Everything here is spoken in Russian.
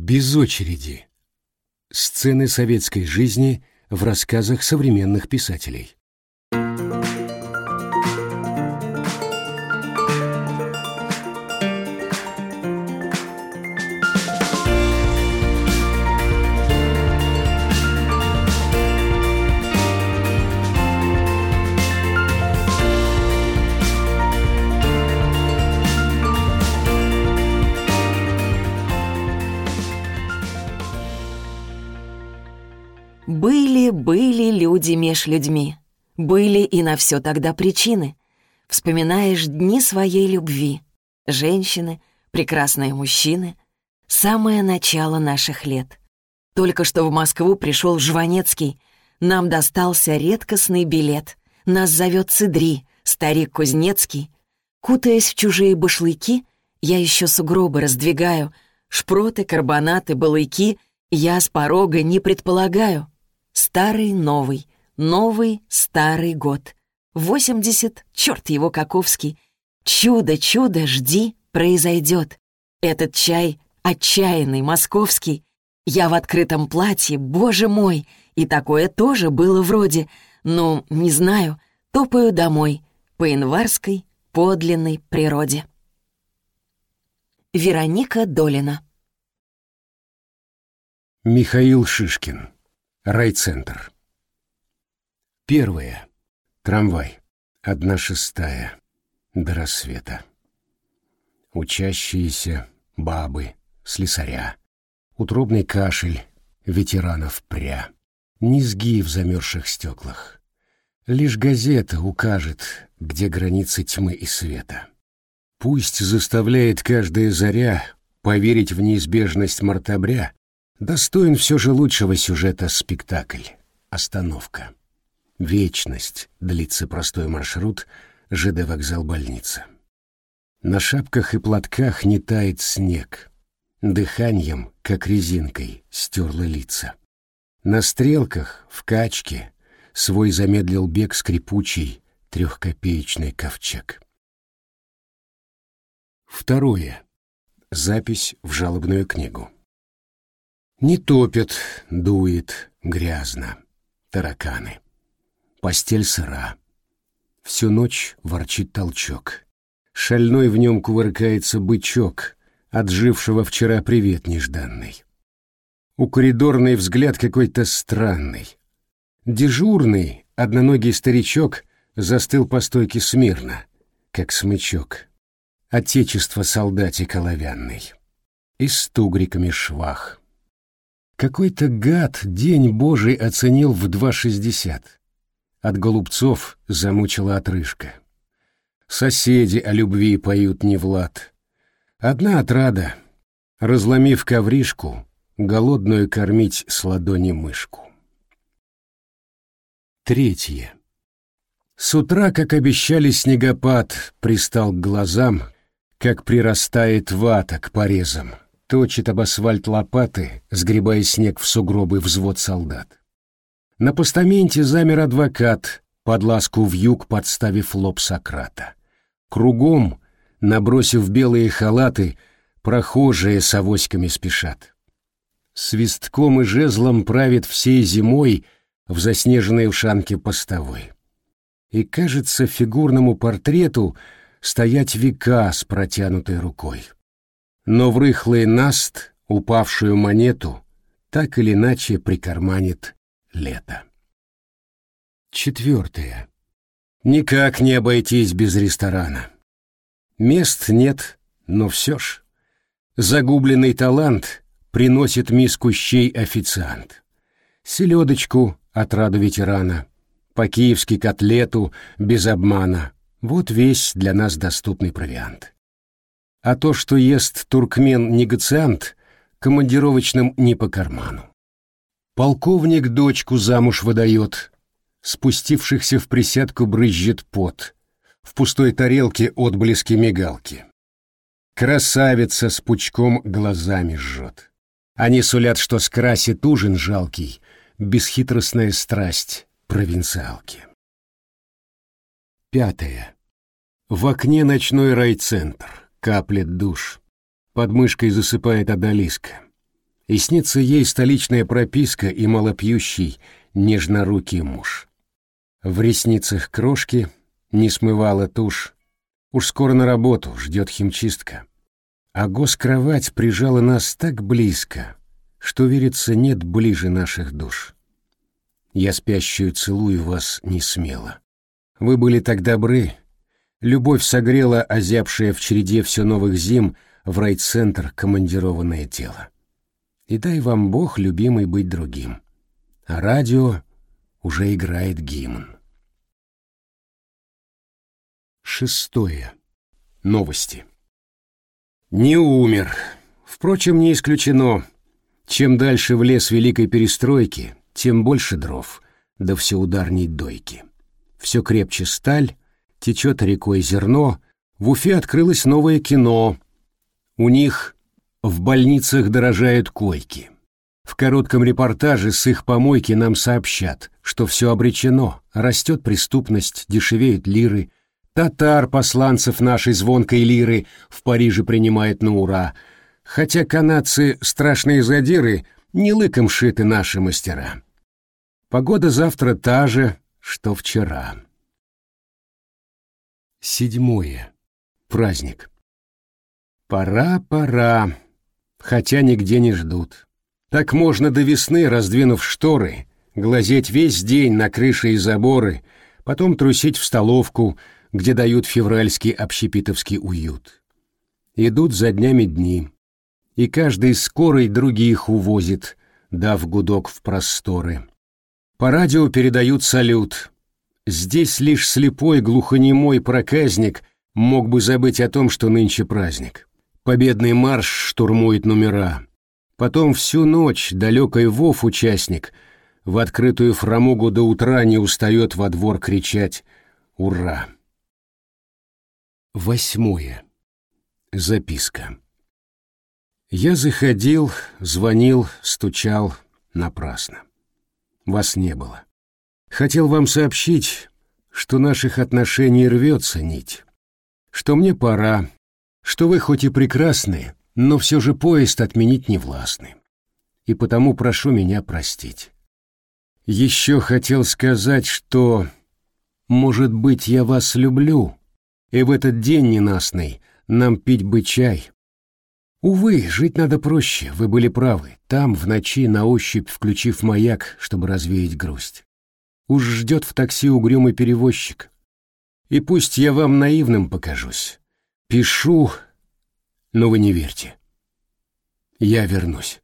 Без очереди. Сцены советской жизни в рассказах современных писателей. Были, были люди меж людьми. Были и на все тогда причины. Вспоминаешь дни своей любви. Женщины, прекрасные мужчины. Самое начало наших лет. Только что в Москву пришел Жванецкий. Нам достался редкостный билет. Нас зовет Цидри, старик Кузнецкий. Кутаясь в чужие башлыки, я еще сугробы раздвигаю. Шпроты, карбонаты, балыки я с порога не предполагаю. Старый, новый, новый, старый год. Восемьдесят, черт его каковский. Чудо, чудо, жди, произойдет. Этот чай отчаянный, московский. Я в открытом платье, боже мой, и такое тоже было вроде. Ну, не знаю, топаю домой, по январской, подлинной природе. Вероника Долина Михаил Шишкин Райцентр. Первое. Трамвай. Одна шестая. До рассвета. Учащиеся, бабы, слесаря. Утробный кашель, ветеранов пря. Низги в замерзших стеклах. Лишь газета укажет, где границы тьмы и света. Пусть заставляет каждая заря поверить в неизбежность мартабря, Достоин все же лучшего сюжета спектакль. Остановка. Вечность. Длится простой маршрут. ЖД вокзал больница. На шапках и платках не тает снег. Дыханием, как резинкой, стерла лица. На стрелках, в качке, свой замедлил бег скрипучий трехкопеечный ковчег. Второе. Запись в жалобную книгу. Не топят, дует, грязно. Тараканы. Постель сыра. Всю ночь ворчит толчок. Шальной в нем кувыркается бычок, отжившего вчера привет нежданный. У коридорный взгляд какой-то странный. Дежурный, одноногий старичок, застыл по стойке смирно, как смычок. Отечество солдатик оловянный. И с тугриками швах. Какой-то гад день божий оценил в два шестьдесят. От голубцов замучила отрыжка. Соседи о любви поют не в лад. Одна отрада, разломив ковришку, голодную кормить с ладони мышку. Третье. С утра, как обещали, снегопад пристал к глазам, как прирастает вата к порезам точит об асфальт лопаты, сгребая снег в сугробы взвод солдат. На постаменте замер адвокат, под ласку в юг подставив лоб Сократа. Кругом, набросив белые халаты, прохожие с авоськами спешат. Свистком и жезлом правит всей зимой в заснеженной ушанке постовой. И кажется фигурному портрету стоять века с протянутой рукой но в рыхлый наст упавшую монету так или иначе прикарманит лето. Четвертое. Никак не обойтись без ресторана. Мест нет, но все ж. Загубленный талант приносит миску щей официант. Селедочку — отраду ветерана, по-киевски котлету без обмана. Вот весь для нас доступный провиант а то, что ест туркмен-негациант, командировочным не по карману. Полковник дочку замуж выдает, спустившихся в присядку брызжет пот, в пустой тарелке отблески мигалки. Красавица с пучком глазами жжет. Они сулят, что скрасит ужин жалкий, бесхитростная страсть провинциалки. Пятое. В окне ночной райцентр. Каплет душ. Под мышкой засыпает одолиска. и снится ей столичная прописка и малопьющий, нежнорукий муж. В ресницах крошки не смывала тушь, уж скоро на работу ждет химчистка. А госкровать прижала нас так близко, что, верится, нет ближе наших душ. Я спящую целую вас не смело. Вы были так добры. Любовь согрела озябшее в череде все новых зим в райцентр командированное тело. И дай вам Бог, любимый, быть другим. А радио уже играет гимн. Шестое. Новости. Не умер. Впрочем, не исключено. Чем дальше в лес Великой Перестройки, тем больше дров, да все ударней дойки. Все крепче сталь, течет рекой зерно, в Уфе открылось новое кино. У них в больницах дорожают койки. В коротком репортаже с их помойки нам сообщат, что все обречено, растет преступность, дешевеют лиры, татар посланцев нашей звонкой лиры в Париже принимает на ура, хотя канадцы страшные задиры, не лыком шиты наши мастера. Погода завтра та же, что вчера. Седьмое. Праздник. Пора, пора, хотя нигде не ждут. Так можно до весны, раздвинув шторы, глазеть весь день на крыши и заборы, потом трусить в столовку, где дают февральский общепитовский уют. Идут за днями дни, и каждый скорый других увозит, дав гудок в просторы. По радио передают салют. Здесь лишь слепой глухонемой проказник мог бы забыть о том, что нынче праздник. Победный марш штурмует номера. Потом всю ночь далекой Вов участник в открытую фрамугу до утра не устает во двор кричать «Ура!». Восьмое. Записка. Я заходил, звонил, стучал напрасно вас не было. Хотел вам сообщить, что наших отношений рвется нить, что мне пора, что вы хоть и прекрасны, но все же поезд отменить не властны, и потому прошу меня простить. Еще хотел сказать, что, может быть, я вас люблю, и в этот день ненастный нам пить бы чай, Увы, жить надо проще, вы были правы. Там, в ночи, на ощупь, включив маяк, чтобы развеять грусть. Уж ждет в такси угрюмый перевозчик. И пусть я вам наивным покажусь. Пишу, но вы не верьте. Я вернусь.